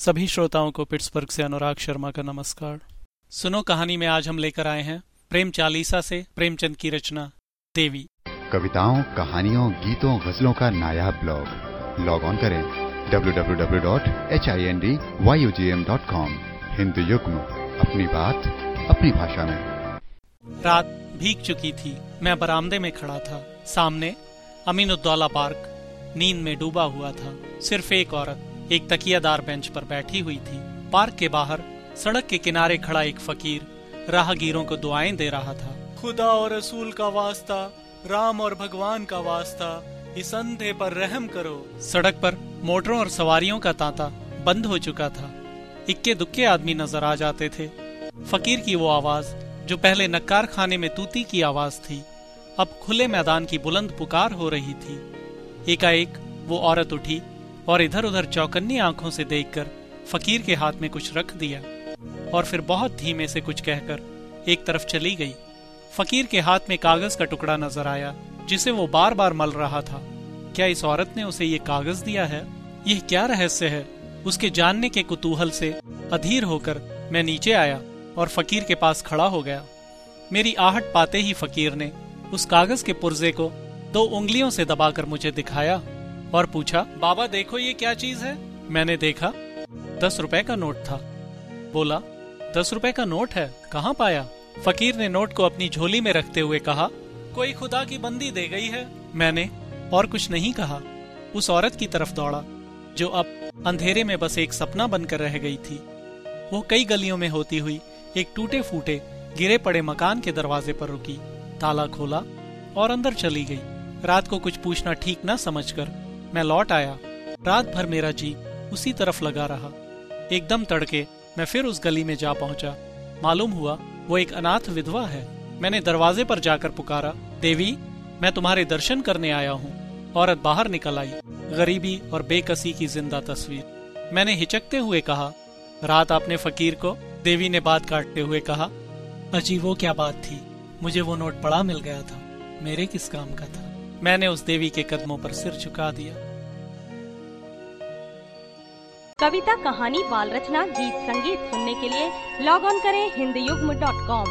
सभी श्रोताओं को पिट्सबर्ग से अनुराग शर्मा का नमस्कार। सुनो कहानी में आज हम लेकर आए हैं प्रेम चालीसा से प्रेमचंद की रचना देवी। कविताओं कहानियों गीतों गजलों का नायाब ब्लॉग। लॉग ऑन करें www.hindyyugm.com हिंदी युग्म अपनी बात अपनी भाषा में। रात भीग चुकी थी। मैं बरामदे में खड़ा था। सामने अमीनुद्दौला पार्क नींद में डूबा हुआ था। सिर्फ़ एक औरत। एक तकियादार बेंच पर बैठी हुई थी। पार्क के बाहर सड़क के किनारे खड़ा एक फकीर राहगीरों को दुआएँ दे रहा था। खुदा और रसूल का वास्ता, राम और भगवान का वास्ता, इस अंधे पर रहम करो। सड़क पर मोटरों और सवारियों का तांता बंद हो चुका था। इक्के दुक्के आदमी नज़र आ जाते थे। फकीर की वो आवाज़, जो पहले नक्कार खाने में तूती की आवाज़ थी, अब खुले मैदान की बुलंद पुकार हो रही थी। एकाएक वो औरत उठी और इधर उधर चौकन्नी आँखों से देखकर फकीर के हाथ में कुछ रख दिया और फिर बहुत धीमे से कुछ कहकर एक तरफ़ चली गई। फकीर के हाथ में कागज़ का टुकड़ा नज़र आया, जिसे वो बार बार मल रहा था। क्या इस औरत ने उसे ये कागज़ दिया है? यह क्या रहस्य है? उसके जानने के कुतूहल से अधीर होकर मैं नीचे आया और फकीर के पास खड़ा हो गया। मेरी आहट पाते ही फकीर ने उस कागज़ के पुर्जे को दो उंगलियों से दबाकर मुझे दिखाया। और पूछा, बाबा, देखो ये क्या चीज़ है? मैंने देखा, दस रुपए का नोट था। बोला, दस रुपए का नोट है, कहाँ पाया? फकीर ने नोट को अपनी झोली में रखते हुए कहा, कोई खुदा की बंदी दे गई है। मैंने, और कुछ नहीं कहा। उस औरत की तरफ़ दौड़ा, जो अब अंधेरे में बस एक सपना बनकर रह गई थी। वो कई गलियों में होती हुई एक टूटे फूटे गिरे पड़े मकान के दरवाजे पर रुकी, ताला खोला और अंदर चली गई। रात को कुछ पूछना ठीक न समझकर मैं लौट आया। रात भर मेरा जी उसी तरफ़ लगा रहा। एकदम तड़के मैं फिर उस गली में जा पहुँचा। मालूम हुआ, वो एक अनाथ विधवा है। मैंने दरवाजे पर जाकर पुकारा, देवी, मैं तुम्हारे दर्शन करने आया हूँ। औरत बाहर निकल आई, गरीबी और बेकसी की ज़िंदा तस्वीर। मैंने हिचकते हुए कहा, रात आपने फकीर को, देवी ने बात काटते हुए कहा अजी वो क्या बात थी, मुझे वो नोट पड़ा मिल गया था। मेरे किस काम का था मैंने उस देवी के कदमों पर सिर झुका दिया। कविता कहानी बाल रचना गीत संगीत सुनने के लिए लॉग ऑन करें हिंदी कॉम